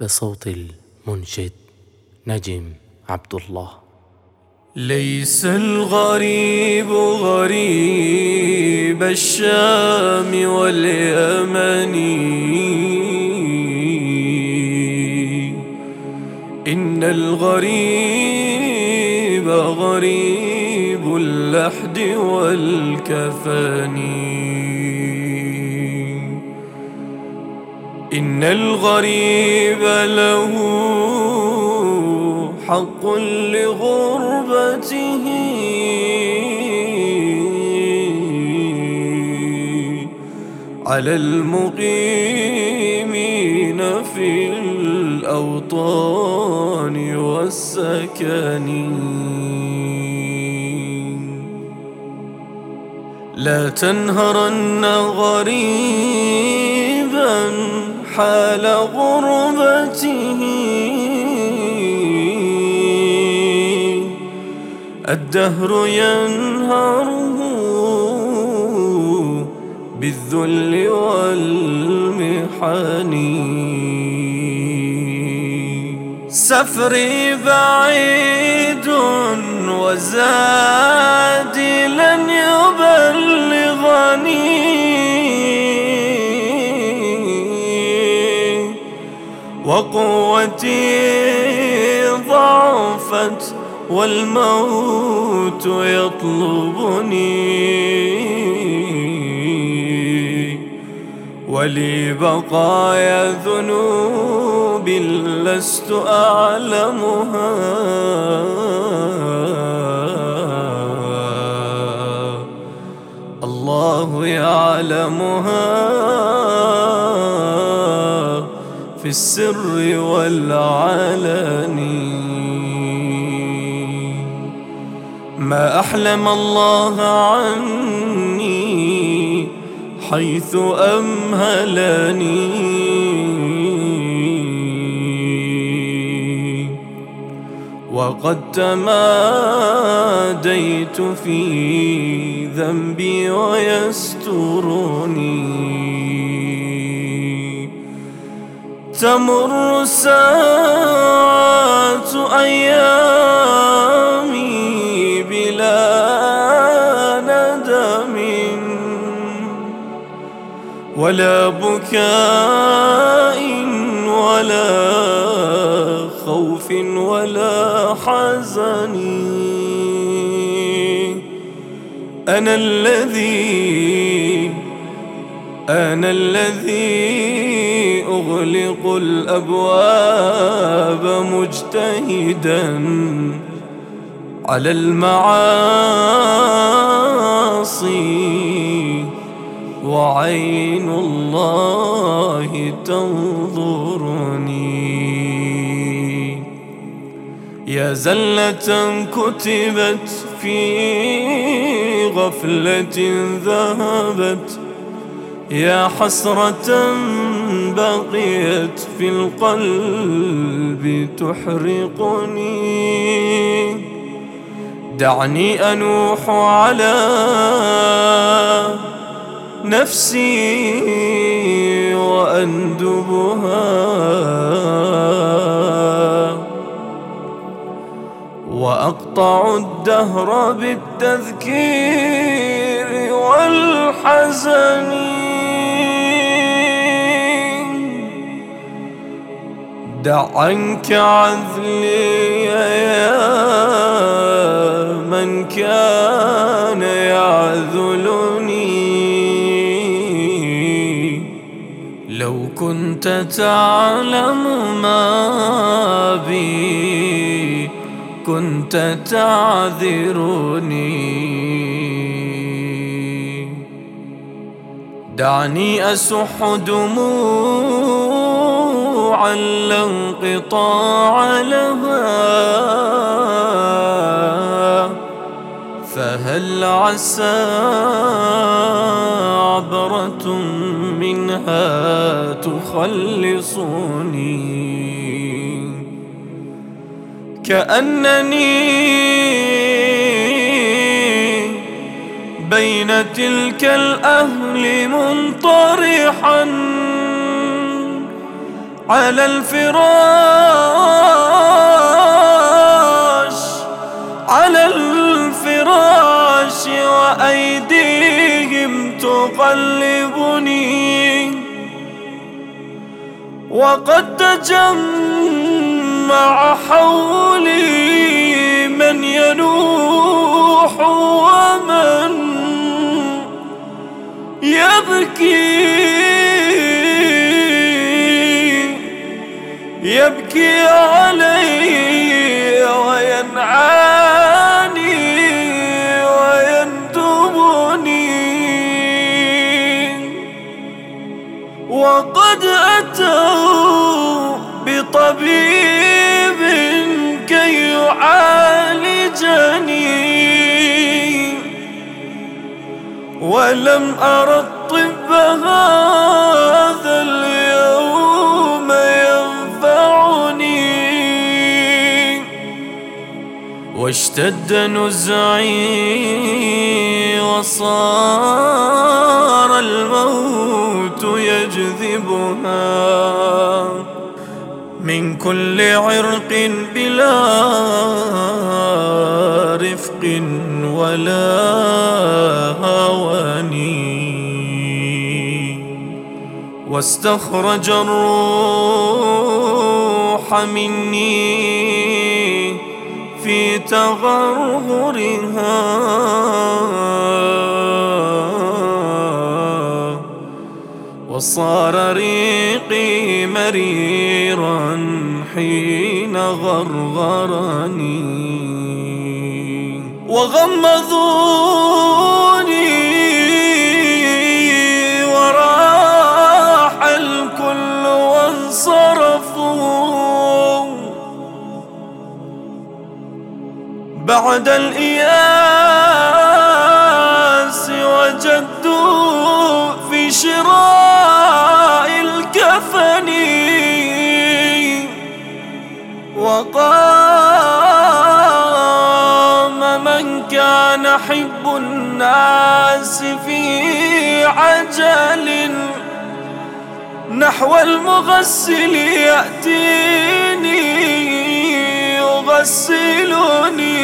بصوت المنشد نجم عبد الله. ليس الغريب غريب الشام واليمن. إن الغريب غريب اللحد والكفن. إن الغريب له حق لغربته. على المقيمين في الأوطان والسكن. لا تنهرن غريبا حال غربته. الدهر ينهره بالذل والمحن. سفري بعيد وزادي لن وقوتي ضعفت والموت يطلبني. ولي بقايا ذنوب لست أعلمها. الله يعلمها. السر والعلن. ما أحلم الله عني حيث أمهلني. وقد تماديت في ذنبي ويسترني. تمر ساعات أيامي بلا ندم. ولا بكاء ولا خوف ولا حزن. أنا الذي أنا الذي أغلق الأبواب مجتهدا على المعاصي وعين الله تنظرني. يا زلة كتبت في غفلة ذهبت يا حسرة بقيت في القلب تحرقني. دعني أنوح على نفسي وأندبها. وأقطع الدهر بالتذكير والحزن. دع عنك عذلي يا من كان يعذلني. لو كنت تعلم ما بي كنت تعذرني. دعني أسح لا انقطاع لها. فهل عسى عبرة منها تخلصني؟ كأنني بين تلك الأهل منطرحا. على الفراش على الفراش وأيديهم تقلبني. وقد تجمع حولي من ينوح ومن يبكي. يبكي علي وينعاني ويندبني وقد أتوا بطبيب كي يعالجني. ولم أر الطب واشتد نزعي وصار الموت يجذبها من كل عرق بلا رفق ولا هواني. واستخرج الروح مني في تغرغرها. وصار ريقي مريرا حين غرغرني. وغمضوني بعد الإياس وجدوا في شراء الكفن وقام من كان حب الناس في عجل نحو المغسل يأتيني يغسلني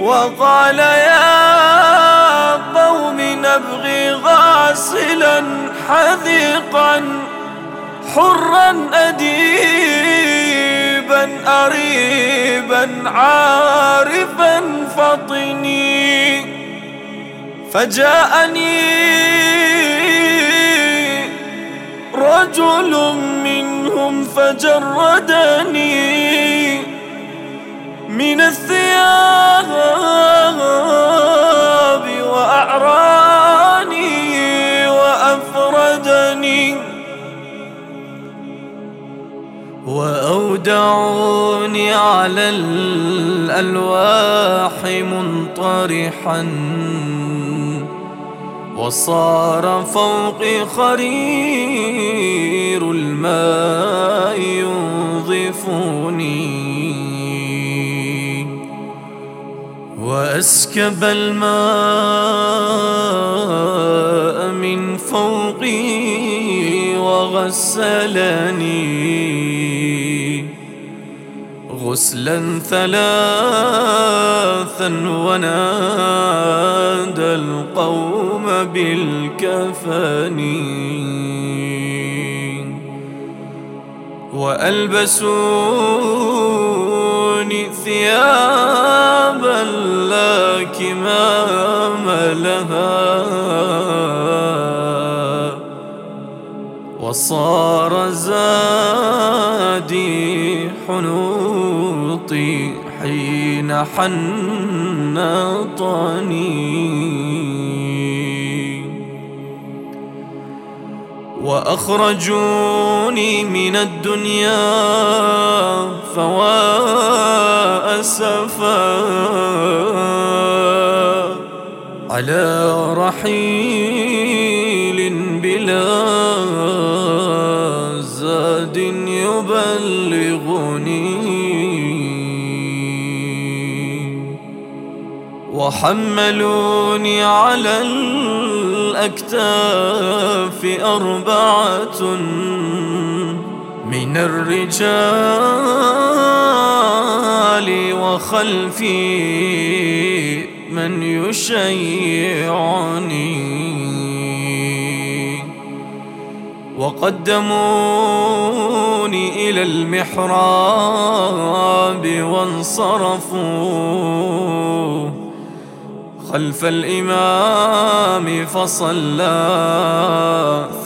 وقال يا قوم نبغي غاسلا حذقا حرا أديبا أريبا عارفا فطني. فجاءني رجل منهم فجردني من الثياب وأعراني وأفردني وأودعوني على الألواح منطرحا وصار فوقي خرير الماء ينظفني وأسكب الماء من فوقي وغسلني. غسلا ثلاثا ونادى القوم بالكفن وألبسوني ثيابا لا كمام لها. وصار زادي حنوطي حين حنطني وأخرجوني من الدنيا فوا أسفا على رحيل بلا زاد. وحملوني على الأكتاف أربعة من الرجال وخلفي من يشيعني. وقدموني إلى المحراب وانصرفوا. خلف الإمام فصلى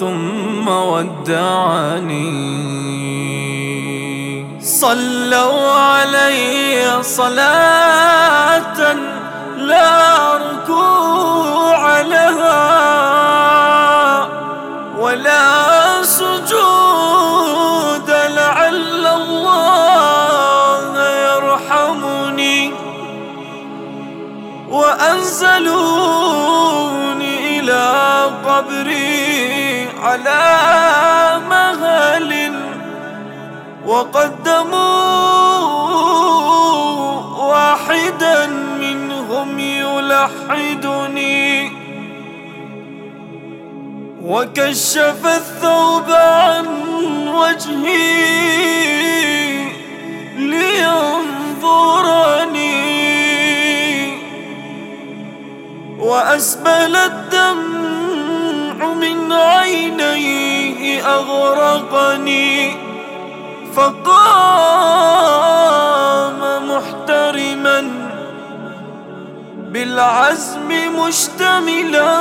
ثم ودعني. صلوا علي صلاة لا ركوع لها. على مهل وقدموا واحدا منهم يلحدني. وكشف الثوب عن وجهي لينظرني. وأسبل الدمع من عينيه أغرقني فقام محترما بالعزم مشتملا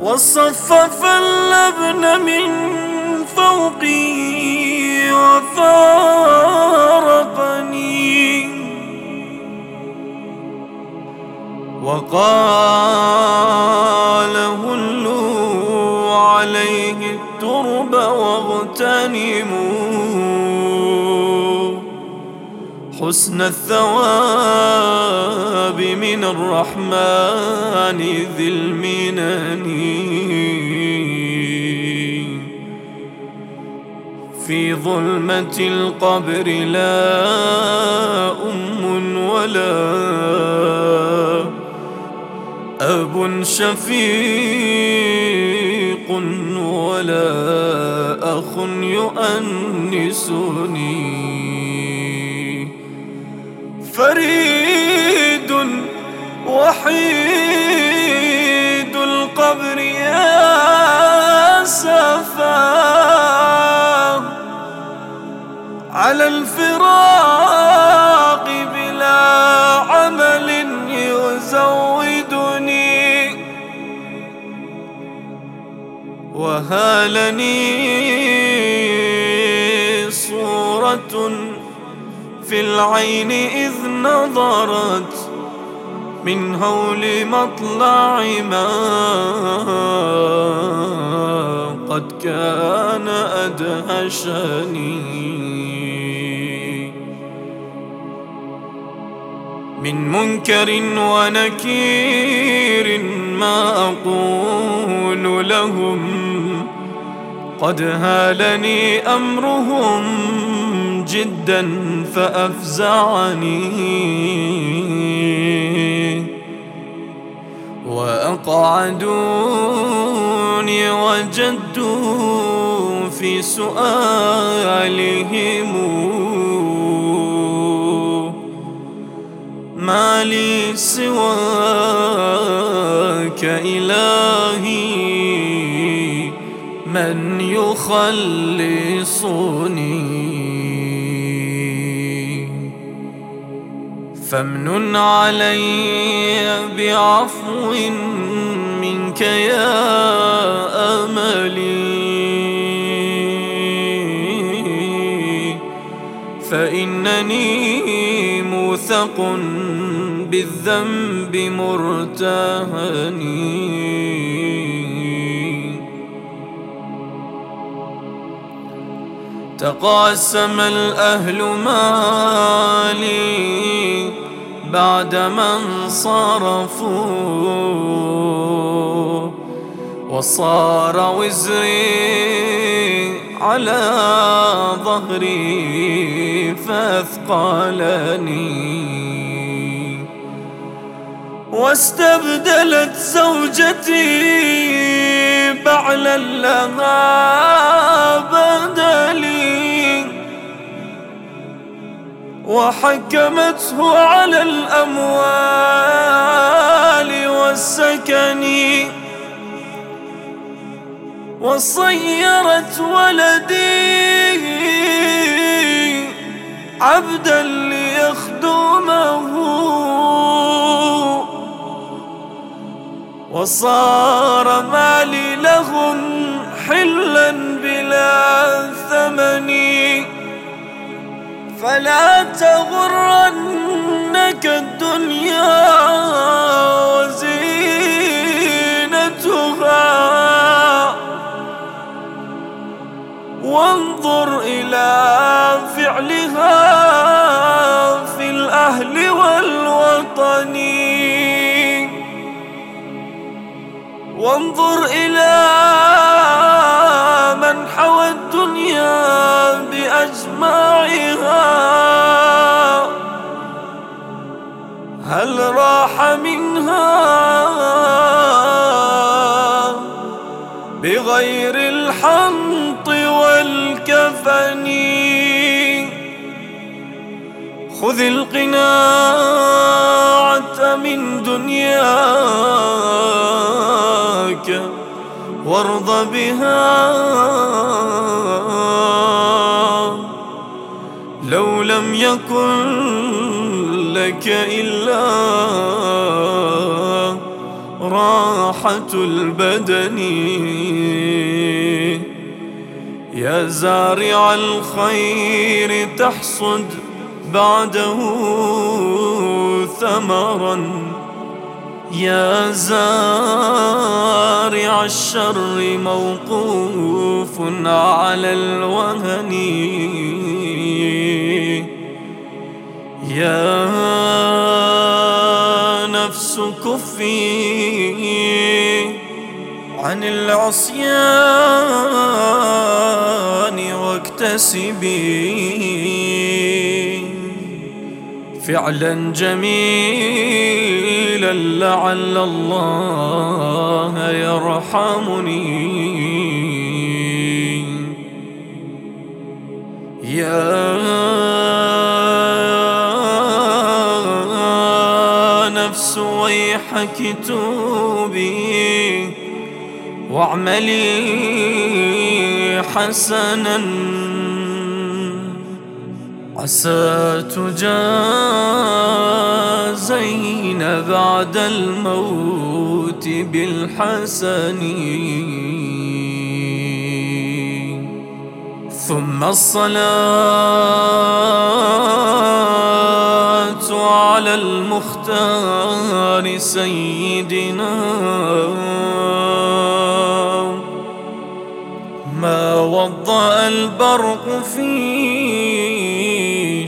وصفف اللبن من فوقي وفارقني وقال هلوا عليه الترب واغتنموا. حسن الثواب من الرحمن ذي المنن. في ظلمة القبر لا أم ولا أب شفيق ولا أخ يؤنسني. فريد وحيد القبر يا سفاه على الفراق وهالني صورة في العين إذ نظرت من هول مطلع ما قد كان أدهشني. من منكر ونكير ما أقول لهم. قد هالني أمرهم جدا فأفزعني. وأقعدوني وجدوا في سؤالهم ما لي سواك إلهي. يخلصني. فامنن علي بعفو منك يا أملي. فإنني موثق بالذنب مرتهني. تقاسم الأهل مالي بعدما انصرفوا وصار وزري على ظهري فأثقلني واستبدلت زوجتي بعلا لها بدلي. وحكمته على الأموال والسكن وصيرت ولدي عبدا ليخدمه وصار مالي لهم حلا بلا ثمن. فلا تغرنك الدنيا وزينتها. وانظر إلى فعلها في الأهل والوطن. وانظر إلى من حوى الدنيا بأجمعها. هل راح منها بغير الحنط والكفن؟ خذ القناعة من دنياك وارض بها. لو لم يكن لك إلا راحة البدن. يا زارع الخير تحصد بعده ثمرا. يا زارع الشر موقوف على الوهن. يا نفس كفي عن العصيان واكتسبي. فعلا جميلا لعل الله يرحمني. يا ويحك توبي واعملي حسنا. عسى تجازين بعد الموت بالحسن. ثم الصلاة على المختار سيدنا. ما وضأ البرق في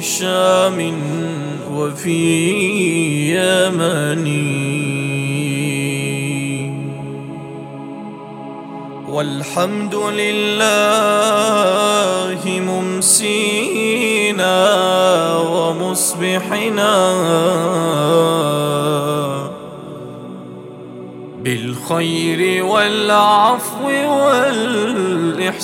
شام وفي يمن. والحمد لله ممسينا ومصبحنا بالخير والعفو والإحسان.